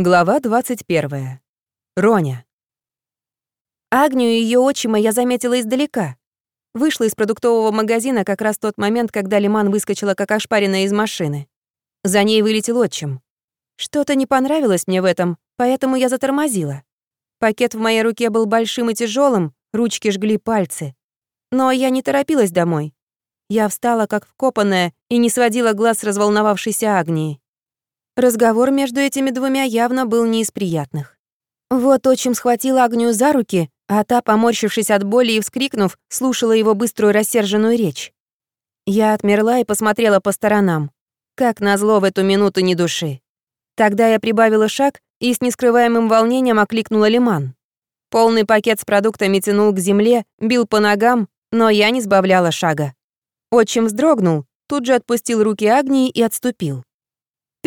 Глава 21. Роня. Агнию и ее отчима я заметила издалека. Вышла из продуктового магазина как раз в тот момент, когда Лиман выскочила как ошпаренная из машины. За ней вылетел отчим. Что-то не понравилось мне в этом, поэтому я затормозила. Пакет в моей руке был большим и тяжелым, ручки жгли пальцы. Но я не торопилась домой. Я встала как вкопанная и не сводила глаз с разволновавшейся Агнии. Разговор между этими двумя явно был не из приятных. Вот отчим схватил Агнию за руки, а та, поморщившись от боли и вскрикнув, слушала его быструю рассерженную речь. Я отмерла и посмотрела по сторонам. Как назло в эту минуту ни души. Тогда я прибавила шаг и с нескрываемым волнением окликнула лиман. Полный пакет с продуктами тянул к земле, бил по ногам, но я не сбавляла шага. Отчим вздрогнул, тут же отпустил руки Агнии и отступил.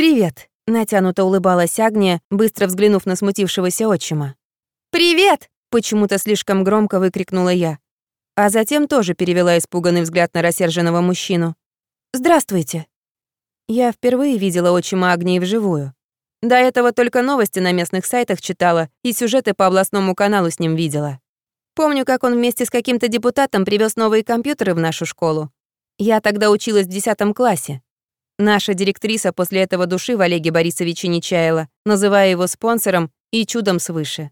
«Привет», — натянуто улыбалась Агния, быстро взглянув на смутившегося отчима. «Привет!» — почему-то слишком громко выкрикнула я. А затем тоже перевела испуганный взгляд на рассерженного мужчину. «Здравствуйте!» Я впервые видела отчима Агнии вживую. До этого только новости на местных сайтах читала и сюжеты по областному каналу с ним видела. Помню, как он вместе с каким-то депутатом привез новые компьютеры в нашу школу. Я тогда училась в 10 классе. Наша директриса после этого души в Олеге Борисовиче не чаяла, называя его спонсором и чудом свыше.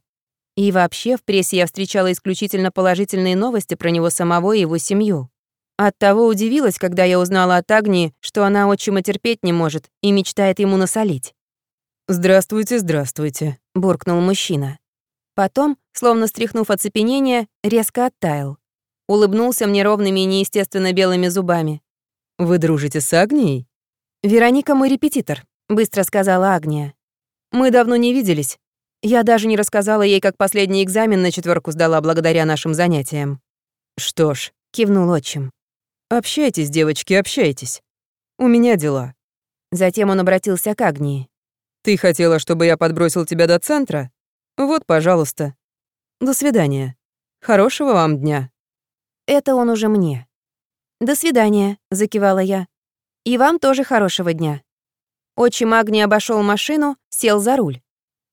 И вообще в прессе я встречала исключительно положительные новости про него самого и его семью. Оттого удивилась, когда я узнала от Агнии, что она отчима терпеть не может и мечтает ему насолить. «Здравствуйте, здравствуйте», — буркнул мужчина. Потом, словно стряхнув оцепенение, резко оттаял. Улыбнулся мне ровными и неестественно белыми зубами. «Вы дружите с Агнией?» «Вероника мой репетитор», — быстро сказала Агния. «Мы давно не виделись. Я даже не рассказала ей, как последний экзамен на четверку сдала благодаря нашим занятиям». «Что ж», — кивнул отчим. «Общайтесь, девочки, общайтесь. У меня дела». Затем он обратился к Агнии. «Ты хотела, чтобы я подбросил тебя до центра? Вот, пожалуйста. До свидания. Хорошего вам дня». Это он уже мне. «До свидания», — закивала я. И вам тоже хорошего дня. Отчим Агни обошел машину, сел за руль.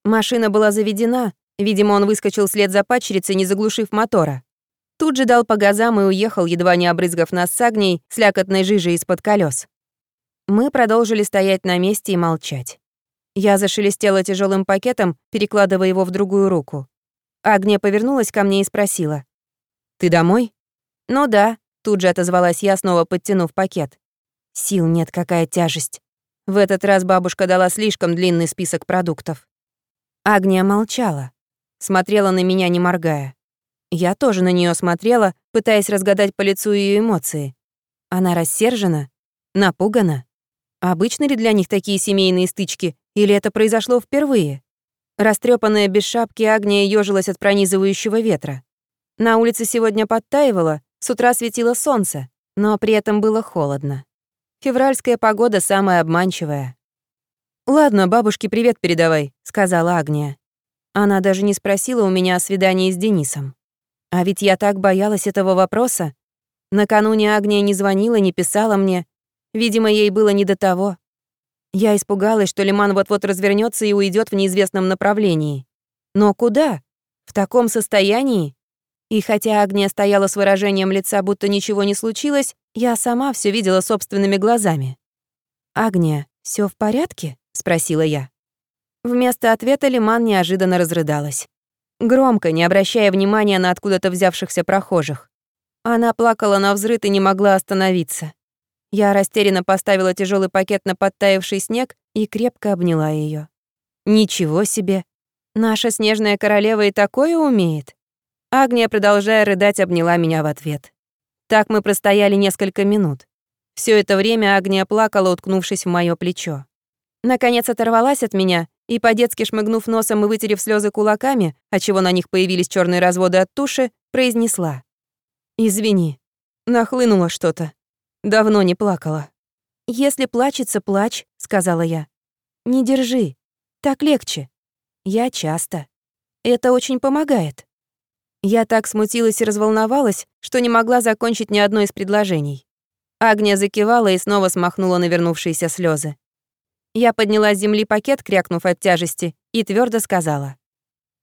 Машина была заведена, видимо, он выскочил вслед за падчерицей, не заглушив мотора. Тут же дал по газам и уехал, едва не обрызгав нас с Агнией слякотной жижей из-под колес. Мы продолжили стоять на месте и молчать. Я зашелестела тяжелым пакетом, перекладывая его в другую руку. Агния повернулась ко мне и спросила. «Ты домой?» «Ну да», — тут же отозвалась я, снова подтянув пакет. Сил нет, какая тяжесть. В этот раз бабушка дала слишком длинный список продуктов. Агния молчала. Смотрела на меня, не моргая. Я тоже на нее смотрела, пытаясь разгадать по лицу ее эмоции. Она рассержена? Напугана? Обычны ли для них такие семейные стычки, или это произошло впервые? Растрепанная без шапки Агния ёжилась от пронизывающего ветра. На улице сегодня подтаивало, с утра светило солнце, но при этом было холодно. Февральская погода самая обманчивая. «Ладно, бабушке привет передавай», — сказала Агния. Она даже не спросила у меня о свидании с Денисом. А ведь я так боялась этого вопроса. Накануне Агния не звонила, не писала мне. Видимо, ей было не до того. Я испугалась, что Лиман вот-вот развернется и уйдет в неизвестном направлении. Но куда? В таком состоянии? И хотя Агния стояла с выражением лица, будто ничего не случилось, я сама все видела собственными глазами. «Агния, все в порядке?» — спросила я. Вместо ответа Лиман неожиданно разрыдалась. Громко, не обращая внимания на откуда-то взявшихся прохожих. Она плакала на взрыд и не могла остановиться. Я растерянно поставила тяжелый пакет на подтаявший снег и крепко обняла ее. Ничего себе! Наша снежная королева и такое умеет. Агния, продолжая рыдать, обняла меня в ответ. Так мы простояли несколько минут. Все это время Агния плакала, уткнувшись в моё плечо. Наконец оторвалась от меня и, по-детски шмыгнув носом и вытерев слезы кулаками, отчего на них появились черные разводы от туши, произнесла. «Извини, нахлынуло что-то. Давно не плакала». «Если плачется, плачь», — сказала я. «Не держи. Так легче. Я часто. Это очень помогает». Я так смутилась и разволновалась, что не могла закончить ни одно из предложений. Агния закивала и снова смахнула навернувшиеся слезы. Я подняла с земли пакет, крякнув от тяжести, и твердо сказала.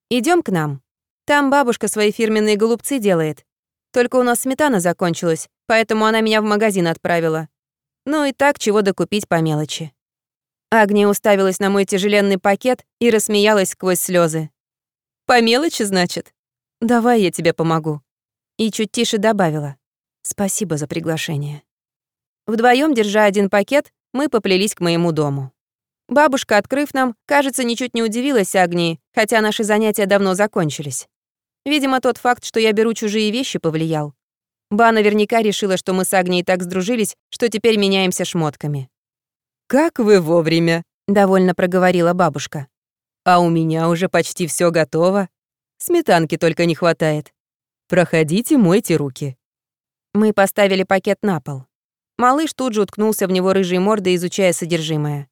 Идем к нам. Там бабушка свои фирменные голубцы делает. Только у нас сметана закончилась, поэтому она меня в магазин отправила. Ну и так, чего докупить по мелочи. Агния уставилась на мой тяжеленный пакет и рассмеялась сквозь слезы. «По мелочи, значит? Давай я тебе помогу». И чуть тише добавила. «Спасибо за приглашение». Вдвоем, держа один пакет, мы поплелись к моему дому. Бабушка, открыв нам, кажется, ничуть не удивилась Агнии, хотя наши занятия давно закончились. Видимо, тот факт, что я беру чужие вещи, повлиял. Ба наверняка решила, что мы с Агнией так сдружились, что теперь меняемся шмотками. «Как вы вовремя», — довольно проговорила бабушка. «А у меня уже почти все готово. Сметанки только не хватает. Проходите, мойте руки». Мы поставили пакет на пол. Малыш тут же уткнулся в него рыжей мордой, изучая содержимое.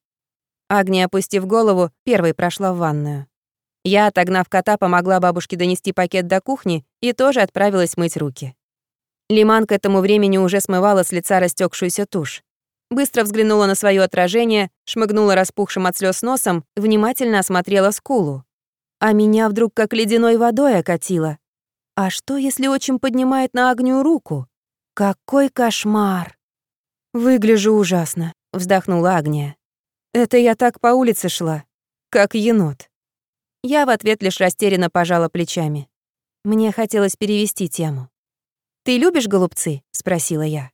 Агния, опустив голову, первой прошла в ванную. Я, отогнав кота, помогла бабушке донести пакет до кухни и тоже отправилась мыть руки. Лиман к этому времени уже смывала с лица растекшуюся тушь быстро взглянула на свое отражение, шмыгнула распухшим от слез носом, внимательно осмотрела скулу. А меня вдруг как ледяной водой окатило. А что, если отчим поднимает на огню руку? Какой кошмар! Выгляжу ужасно, вздохнула Агния. Это я так по улице шла, как енот. Я в ответ лишь растерянно пожала плечами. Мне хотелось перевести тему. «Ты любишь голубцы?» — спросила я.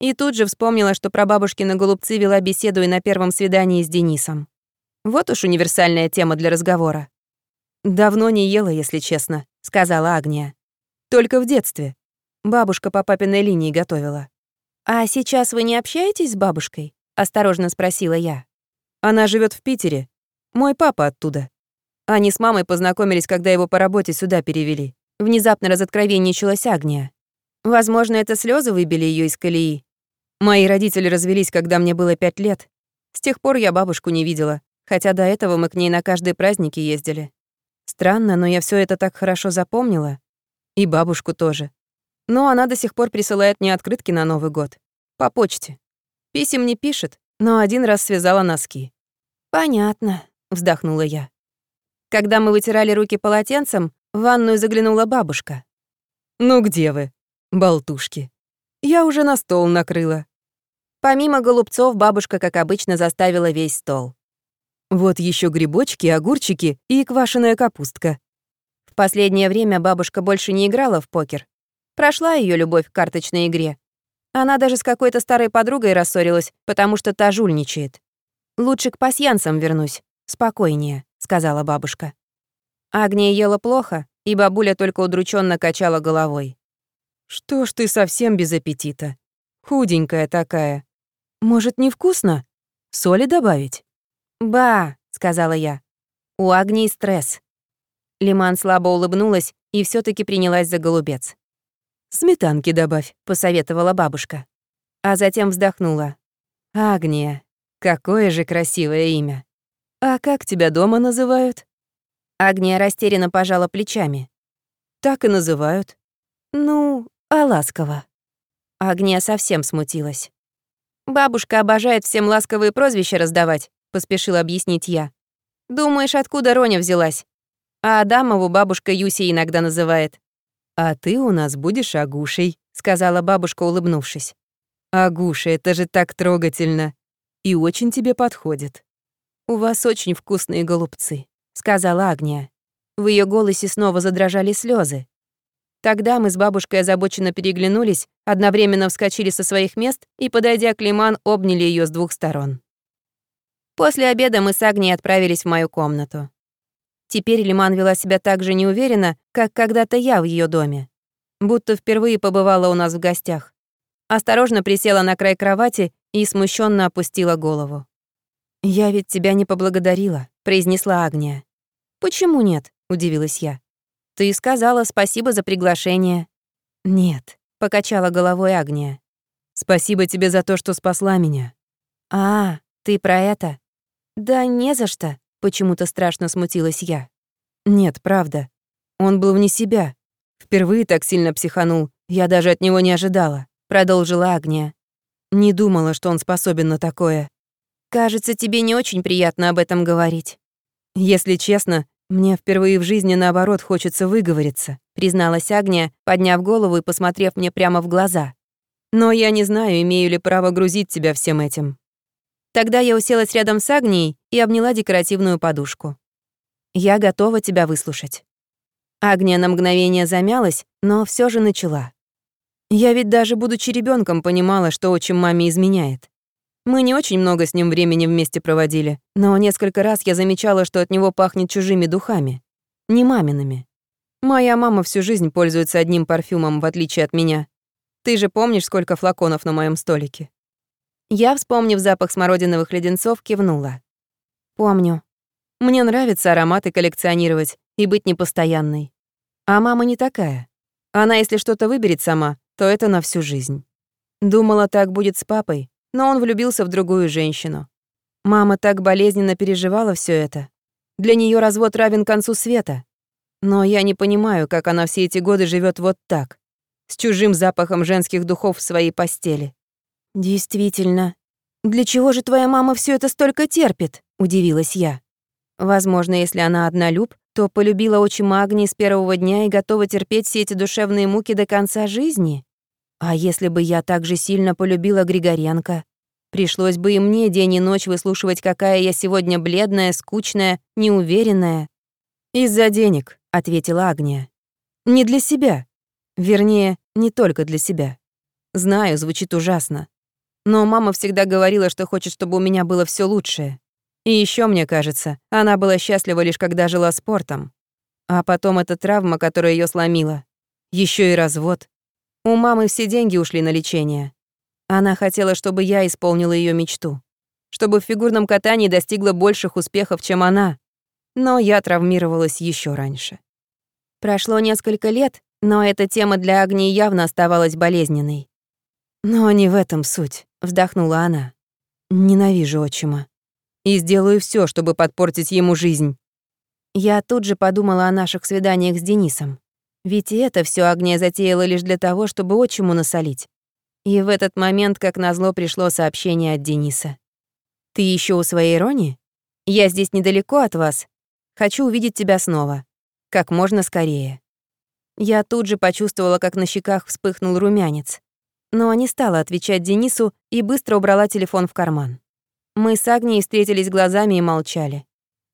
И тут же вспомнила, что про бабушкины голубцы вела беседу и на первом свидании с Денисом. Вот уж универсальная тема для разговора. «Давно не ела, если честно», — сказала Агния. «Только в детстве. Бабушка по папиной линии готовила». «А сейчас вы не общаетесь с бабушкой?» — осторожно спросила я. «Она живет в Питере. Мой папа оттуда. Они с мамой познакомились, когда его по работе сюда перевели. Внезапно разоткровенничалась Агния. Возможно, это слезы выбили ее из колеи, Мои родители развелись, когда мне было пять лет. С тех пор я бабушку не видела, хотя до этого мы к ней на каждые праздники ездили. Странно, но я все это так хорошо запомнила. И бабушку тоже. Но она до сих пор присылает мне открытки на Новый год. По почте. Писем не пишет, но один раз связала носки. «Понятно», — вздохнула я. Когда мы вытирали руки полотенцем, в ванную заглянула бабушка. «Ну где вы, болтушки?» Я уже на стол накрыла. Помимо голубцов, бабушка, как обычно, заставила весь стол. Вот еще грибочки, огурчики и квашеная капустка. В последнее время бабушка больше не играла в покер. Прошла ее любовь к карточной игре. Она даже с какой-то старой подругой рассорилась, потому что та жульничает. «Лучше к пасьянцам вернусь. Спокойнее», — сказала бабушка. Агния ела плохо, и бабуля только удрученно качала головой. Что ж ты совсем без аппетита? Худенькая такая. Может, невкусно? Соли добавить? «Ба», — сказала я. «У Агнии стресс». Лиман слабо улыбнулась и все таки принялась за голубец. «Сметанки добавь», — посоветовала бабушка. А затем вздохнула. «Агния, какое же красивое имя. А как тебя дома называют?» Агния растерянно пожала плечами. «Так и называют». «Ну, а ласково». Агния совсем смутилась. «Бабушка обожает всем ласковые прозвища раздавать», — поспешила объяснить я. «Думаешь, откуда Роня взялась? А Адамову бабушка Юси иногда называет». «А ты у нас будешь Агушей», — сказала бабушка, улыбнувшись. «Агуша, это же так трогательно. И очень тебе подходит». «У вас очень вкусные голубцы», — сказала Агния. В ее голосе снова задрожали слезы. Тогда мы с бабушкой озабоченно переглянулись, одновременно вскочили со своих мест и, подойдя к Лиман, обняли ее с двух сторон. После обеда мы с Агнией отправились в мою комнату. Теперь Лиман вела себя так же неуверенно, как когда-то я в ее доме. Будто впервые побывала у нас в гостях. Осторожно присела на край кровати и смущенно опустила голову. «Я ведь тебя не поблагодарила», — произнесла Агния. «Почему нет?» — удивилась я. Ты сказала спасибо за приглашение». «Нет», — покачала головой Агния. «Спасибо тебе за то, что спасла меня». «А, ты про это?» «Да не за что», — почему-то страшно смутилась я. «Нет, правда. Он был вне себя. Впервые так сильно психанул. Я даже от него не ожидала», — продолжила Агния. «Не думала, что он способен на такое». Кажется, тебе не очень приятно об этом говорить. Если честно, мне впервые в жизни наоборот хочется выговориться, призналась Агния, подняв голову и посмотрев мне прямо в глаза. Но я не знаю, имею ли право грузить тебя всем этим. Тогда я уселась рядом с Агнией и обняла декоративную подушку. Я готова тебя выслушать. Агния на мгновение замялась, но все же начала. Я ведь даже будучи ребенком понимала, что отчим маме изменяет. Мы не очень много с ним времени вместе проводили, но несколько раз я замечала, что от него пахнет чужими духами. Не мамиными. Моя мама всю жизнь пользуется одним парфюмом, в отличие от меня. Ты же помнишь, сколько флаконов на моем столике? Я, вспомнив запах смородиновых леденцов, кивнула. Помню. Мне нравится ароматы коллекционировать и быть непостоянной. А мама не такая. Она, если что-то выберет сама, то это на всю жизнь. Думала, так будет с папой, но он влюбился в другую женщину. Мама так болезненно переживала все это. Для нее развод равен концу света. Но я не понимаю, как она все эти годы живет вот так, с чужим запахом женских духов в своей постели. Действительно. Для чего же твоя мама все это столько терпит? удивилась я. Возможно, если она однолюб, то полюбила отчима Агнии с первого дня и готова терпеть все эти душевные муки до конца жизни. А если бы я так же сильно полюбила Григоренко? Пришлось бы и мне день и ночь выслушивать, какая я сегодня бледная, скучная, неуверенная. «Из-за денег», — ответила Агния. «Не для себя. Вернее, не только для себя. Знаю, звучит ужасно. Но мама всегда говорила, что хочет, чтобы у меня было все лучшее. И еще мне кажется, она была счастлива лишь когда жила спортом. А потом эта травма, которая ее сломила. Еще и развод. У мамы все деньги ушли на лечение. Она хотела, чтобы я исполнила ее мечту. Чтобы в фигурном катании достигла больших успехов, чем она. Но я травмировалась еще раньше. Прошло несколько лет, но эта тема для Агнии явно оставалась болезненной. «Но не в этом суть», — вздохнула она. «Ненавижу отчима. И сделаю все, чтобы подпортить ему жизнь». Я тут же подумала о наших свиданиях с Денисом. Ведь и это все Агния затеяла лишь для того, чтобы отчиму насолить. И в этот момент, как назло, пришло сообщение от Дениса. «Ты еще у своей Рони? Я здесь недалеко от вас. Хочу увидеть тебя снова. Как можно скорее». Я тут же почувствовала, как на щеках вспыхнул румянец. Но не стала отвечать Денису и быстро убрала телефон в карман. Мы с Агнией встретились глазами и молчали.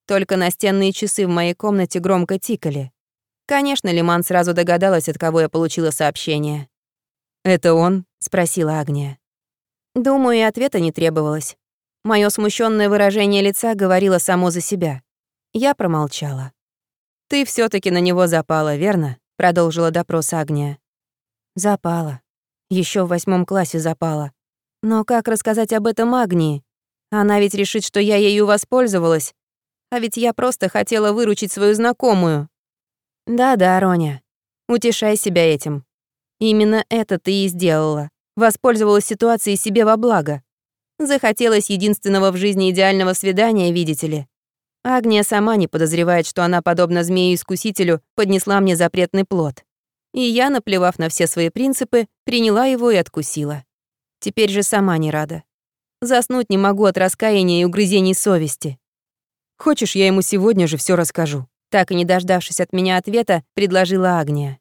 Только настенные часы в моей комнате громко тикали. Конечно, Лиман сразу догадалась, от кого я получила сообщение. «Это он?» — спросила Агния. Думаю, и ответа не требовалось. Моё смущенное выражение лица говорило само за себя. Я промолчала. «Ты все таки на него запала, верно?» — продолжила допрос Агния. «Запала. Еще в восьмом классе запала. Но как рассказать об этом Агнии? Она ведь решит, что я ею воспользовалась. А ведь я просто хотела выручить свою знакомую. Да-да, Роня, утешай себя этим. Именно это ты и сделала. Воспользовалась ситуацией себе во благо. Захотелось единственного в жизни идеального свидания, видите ли. Агния сама не подозревает, что она, подобно змею-искусителю, поднесла мне запретный плод. И я, наплевав на все свои принципы, приняла его и откусила. Теперь же сама не рада. Заснуть не могу от раскаяния и угрызений совести. Хочешь, я ему сегодня же все расскажу? Так и не дождавшись от меня ответа, предложила Агния.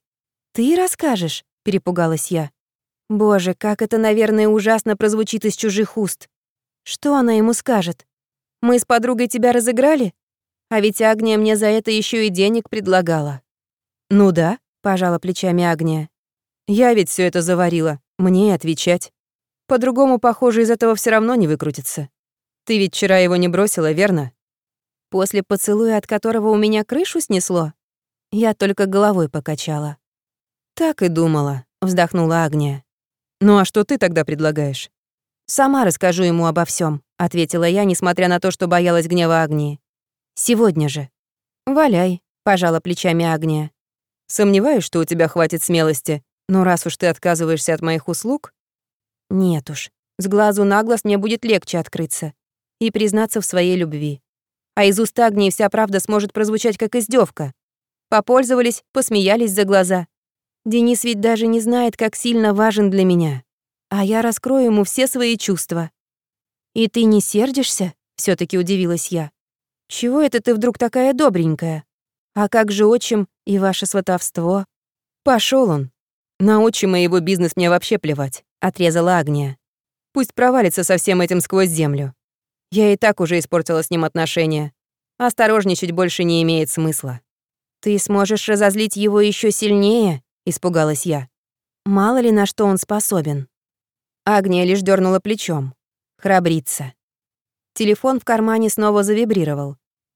«Ты расскажешь?» — перепугалась я. «Боже, как это, наверное, ужасно прозвучит из чужих уст. Что она ему скажет? Мы с подругой тебя разыграли? А ведь Агния мне за это еще и денег предлагала». «Ну да», — пожала плечами Агния. «Я ведь все это заварила, мне отвечать. По-другому, похоже, из этого все равно не выкрутится. Ты ведь вчера его не бросила, верно?» После поцелуя, от которого у меня крышу снесло, я только головой покачала. «Так и думала», — вздохнула Агния. «Ну а что ты тогда предлагаешь?» «Сама расскажу ему обо всем, ответила я, несмотря на то, что боялась гнева Агнии. «Сегодня же». «Валяй», — пожала плечами Агния. «Сомневаюсь, что у тебя хватит смелости, но раз уж ты отказываешься от моих услуг...» «Нет уж, с глазу на глаз мне будет легче открыться и признаться в своей любви а из уст Агнии вся правда сможет прозвучать как издевка. Попользовались, посмеялись за глаза. Денис ведь даже не знает, как сильно важен для меня. А я раскрою ему все свои чувства. И ты не сердишься?» — все таки удивилась я. «Чего это ты вдруг такая добренькая? А как же отчим и ваше сватовство?» Пошел он. На отчима его бизнес мне вообще плевать», — отрезала Агния. «Пусть провалится со всем этим сквозь землю. Я и так уже испортила с ним отношения. Осторожничать больше не имеет смысла». «Ты сможешь разозлить его еще сильнее?» — испугалась я. «Мало ли на что он способен». Агния лишь дернула плечом. Храбрится. Телефон в кармане снова завибрировал.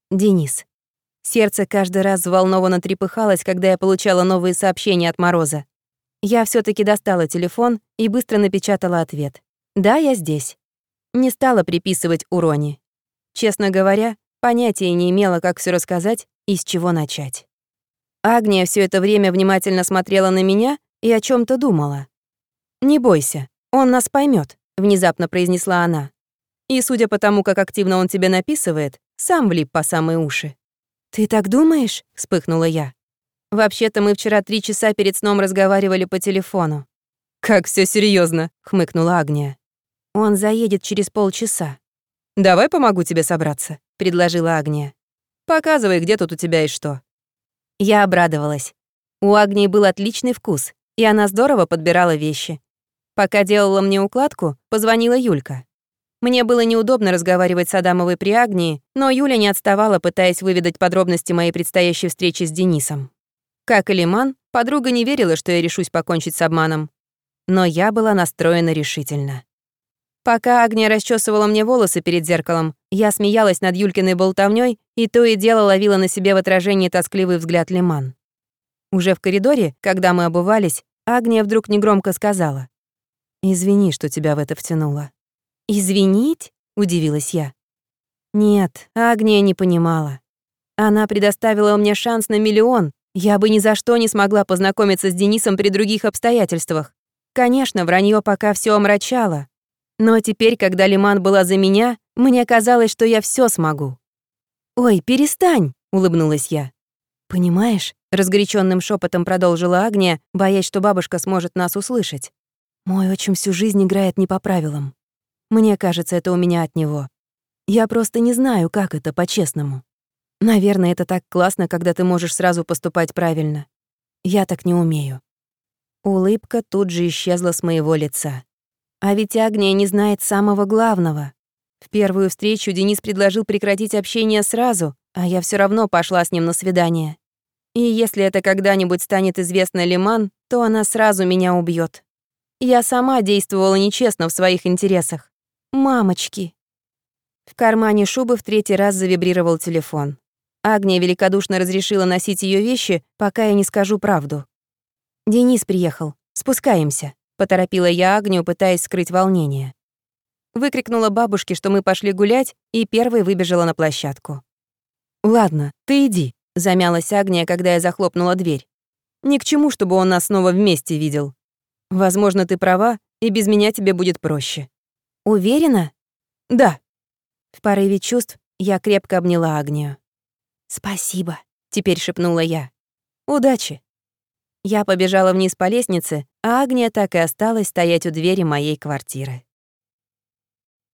Денис. Сердце каждый раз взволнованно трепыхалось, когда я получала новые сообщения от Мороза. Я все таки достала телефон и быстро напечатала ответ. «Да, я здесь». Не стала приписывать урони. Честно говоря, понятия не имела, как все рассказать и с чего начать. Агния все это время внимательно смотрела на меня и о чем то думала. «Не бойся, он нас поймет, внезапно произнесла она. «И судя по тому, как активно он тебе написывает, сам влип по самые уши». «Ты так думаешь?» — вспыхнула я. «Вообще-то мы вчера три часа перед сном разговаривали по телефону». «Как все серьезно, хмыкнула Агния. «Он заедет через полчаса». «Давай помогу тебе собраться», — предложила Агния. «Показывай, где тут у тебя и что». Я обрадовалась. У Агнии был отличный вкус, и она здорово подбирала вещи. Пока делала мне укладку, позвонила Юлька. Мне было неудобно разговаривать с Адамовой при Агнии, но Юля не отставала, пытаясь выведать подробности моей предстоящей встречи с Денисом. Как и Лиман, подруга не верила, что я решусь покончить с обманом. Но я была настроена решительно. Пока Агния расчесывала мне волосы перед зеркалом, я смеялась над Юлькиной болтовнёй и то и дело ловила на себе в отражении тоскливый взгляд Лиман. Уже в коридоре, когда мы обувались, Агния вдруг негромко сказала. «Извини, что тебя в это втянуло». «Извинить?» — удивилась я. Нет, Агния не понимала. Она предоставила мне шанс на миллион. Я бы ни за что не смогла познакомиться с Денисом при других обстоятельствах. Конечно, вранье пока все омрачало. Но теперь, когда Лиман была за меня, мне казалось, что я все смогу. «Ой, перестань!» — улыбнулась я. «Понимаешь?» — разгоряченным шепотом продолжила Агния, боясь, что бабушка сможет нас услышать. «Мой отчим всю жизнь играет не по правилам. Мне кажется, это у меня от него. Я просто не знаю, как это по-честному. Наверное, это так классно, когда ты можешь сразу поступать правильно. Я так не умею». Улыбка тут же исчезла с моего лица. А ведь Агния не знает самого главного. В первую встречу Денис предложил прекратить общение сразу, а я все равно пошла с ним на свидание. И если это когда-нибудь станет известно Лиман, то она сразу меня убьет. Я сама действовала нечестно в своих интересах. Мамочки. В кармане шубы в третий раз завибрировал телефон. Агния великодушно разрешила носить ее вещи, пока я не скажу правду. «Денис приехал. Спускаемся», — поторопила я Агнию, пытаясь скрыть волнение. Выкрикнула бабушке, что мы пошли гулять, и первой выбежала на площадку. «Ладно, ты иди», — замялась Агния, когда я захлопнула дверь. «Ни к чему, чтобы он нас снова вместе видел. Возможно, ты права, и без меня тебе будет проще». «Уверена?» «Да». В порыве чувств я крепко обняла Агнию. «Спасибо», — теперь шепнула я. «Удачи». Я побежала вниз по лестнице, а Агния так и осталась стоять у двери моей квартиры.